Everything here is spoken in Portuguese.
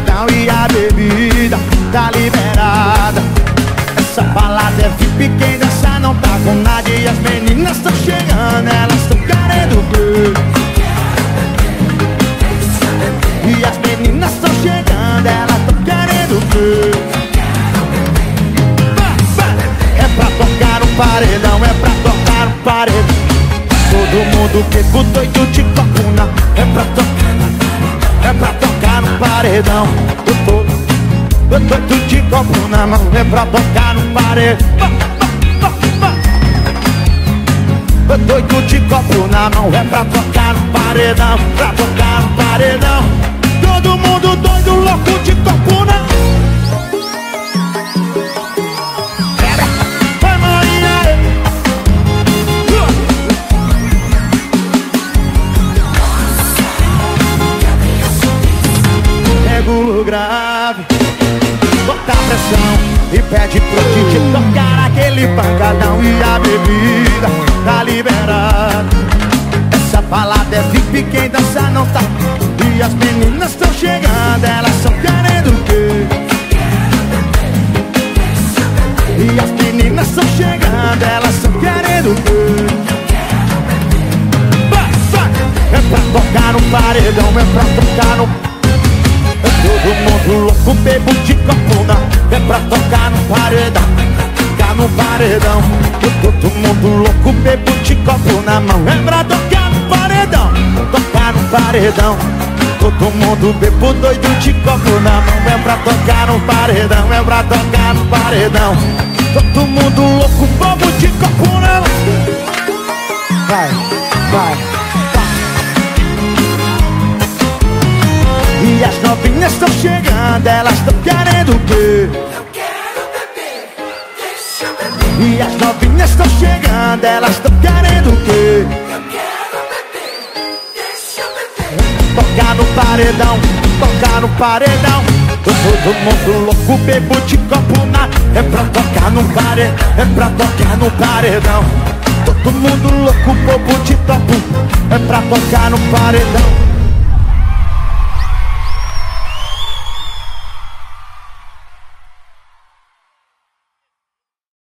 paredão e a bebida tá liberada. Essa balada é VIP, quem dança não tá com nada E as meninas tão chegando, elas tão querendo ver. E as meninas tão chegando, elas tão querendo ver. É pra tocar no paredão, é pra tocar no paredão. Todo mundo bebo doido de copuna paredão Eu tô, eu tô doido de copo na mão É pra tocar no paredão. Eu doido de copo na mão É pra tocar no paredão Pra tocar no paredão Regulo grave Bota pressão e pede pro DJ tocar aquele pancadão E a bebida tá liberada Essa balada é VIP, quem dança não tá E as meninas tão chegando, elas são querendo o quê? E as meninas tão chegando, elas são querendo o quê? É pra tocar no paredão, é pra tocar no louco, bebo de copuna É pra tocar no paredão Tocar no paredão. Todo mundo louco, bebo de copo na mão É pra tocar no paredão Tocar no paredão. Todo mundo bebo doido de copo na mão É pra tocar no paredão É pra tocar no paredão. Todo mundo louco, bobo de copo na mão Vai, vai E as novinhas estão chegando, elas estão querendo quê? Eu quero beber, deixa eu beber. E as novinhas estão chegando, elas estão querendo quê? Eu quero beber, deixa eu beber. Tocar no paredão, tocar no paredão todo mundo louco, bebo de copo na É pra tocar no paredão, é pra tocar no paredão Todo mundo louco, bobo de topo É pra tocar no paredão